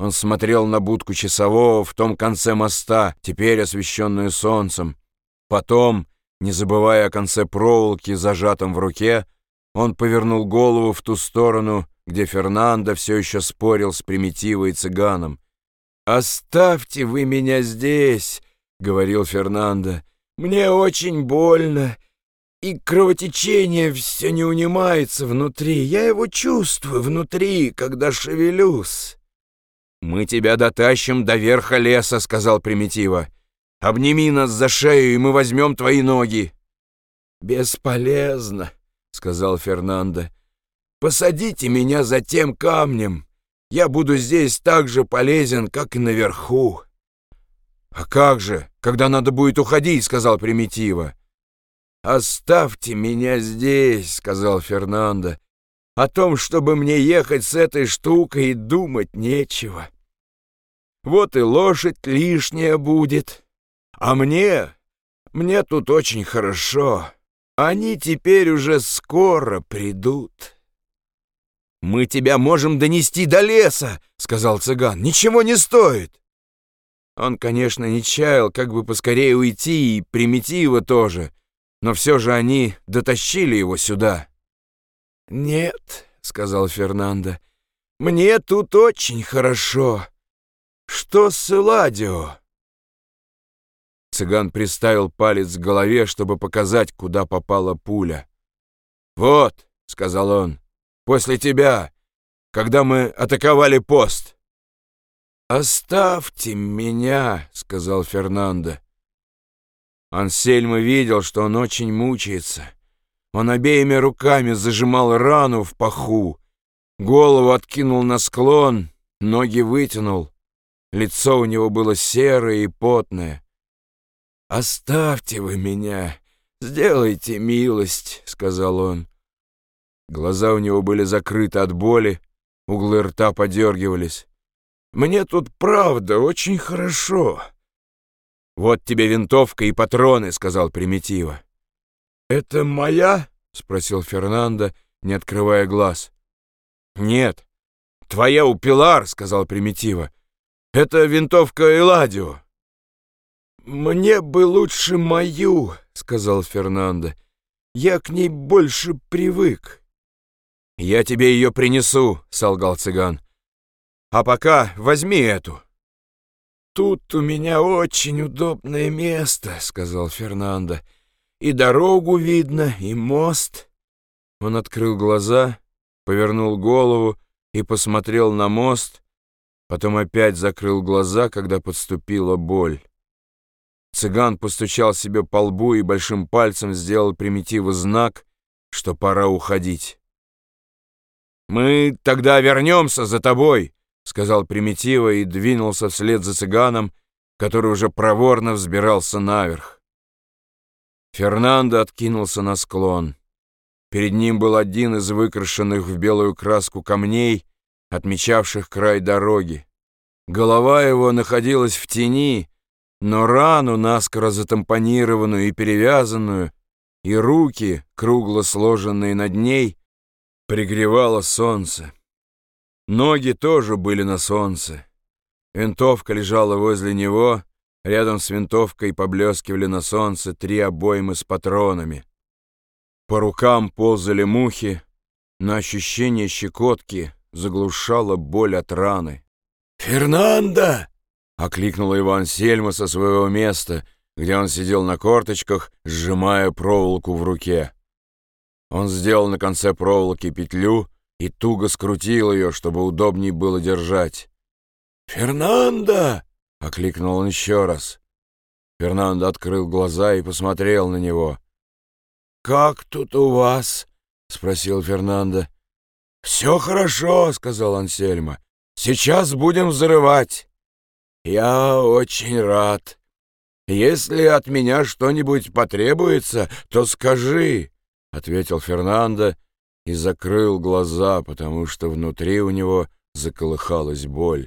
Он смотрел на будку часового в том конце моста, теперь освещенную солнцем. Потом, не забывая о конце проволоки, зажатом в руке, он повернул голову в ту сторону, где Фернандо все еще спорил с Примитивой цыганом. «Оставьте вы меня здесь», — говорил Фернандо. «Мне очень больно, и кровотечение все не унимается внутри. Я его чувствую внутри, когда шевелюсь». «Мы тебя дотащим до верха леса», — сказал Примитива. «Обними нас за шею, и мы возьмем твои ноги». «Бесполезно», — сказал Фернандо. «Посадите меня за тем камнем. Я буду здесь так же полезен, как и наверху». «А как же, когда надо будет уходить?» — сказал Примитива. «Оставьте меня здесь», — сказал Фернандо. «О том, чтобы мне ехать с этой штукой, и думать нечего. Вот и лошадь лишняя будет. А мне, мне тут очень хорошо. Они теперь уже скоро придут». «Мы тебя можем донести до леса», — сказал цыган. «Ничего не стоит». Он, конечно, не чаял, как бы поскорее уйти, и примитива тоже, но все же они дотащили его сюда. «Нет», — сказал Фернандо, — «мне тут очень хорошо. Что с Эладио?» Цыган приставил палец к голове, чтобы показать, куда попала пуля. «Вот», — сказал он, — «после тебя, когда мы атаковали пост». «Оставьте меня», — сказал Фернандо. Ансельма видел, что он очень мучается. Он обеими руками зажимал рану в паху, голову откинул на склон, ноги вытянул. Лицо у него было серое и потное. «Оставьте вы меня, сделайте милость», — сказал он. Глаза у него были закрыты от боли, углы рта подергивались. Мне тут правда очень хорошо». «Вот тебе винтовка и патроны», — сказал Примитива. «Это моя?» — спросил Фернандо, не открывая глаз. «Нет, твоя у Пилар», — сказал Примитива. «Это винтовка Эладио». «Мне бы лучше мою», — сказал Фернандо. «Я к ней больше привык». «Я тебе ее принесу», — солгал цыган. А пока возьми эту». «Тут у меня очень удобное место», — сказал Фернандо. «И дорогу видно, и мост». Он открыл глаза, повернул голову и посмотрел на мост, потом опять закрыл глаза, когда подступила боль. Цыган постучал себе по лбу и большим пальцем сделал примитиву знак, что пора уходить. «Мы тогда вернемся за тобой», — сказал Примитива и двинулся вслед за цыганом, который уже проворно взбирался наверх. Фернандо откинулся на склон. Перед ним был один из выкрашенных в белую краску камней, отмечавших край дороги. Голова его находилась в тени, но рану, наскоро затампонированную и перевязанную, и руки, кругло сложенные над ней, пригревало солнце. Ноги тоже были на солнце. Винтовка лежала возле него, рядом с винтовкой поблескивали на солнце три обоймы с патронами. По рукам ползали мухи, но ощущение щекотки заглушало боль от раны. «Фернандо!» — окликнул Иван Сельма со своего места, где он сидел на корточках, сжимая проволоку в руке. Он сделал на конце проволоки петлю — и туго скрутил ее, чтобы удобней было держать. «Фернандо!» — окликнул он еще раз. Фернандо открыл глаза и посмотрел на него. «Как тут у вас?» — спросил Фернандо. «Все хорошо», — сказал Ансельма. «Сейчас будем взрывать». «Я очень рад. Если от меня что-нибудь потребуется, то скажи», — ответил Фернандо и закрыл глаза, потому что внутри у него заколыхалась боль.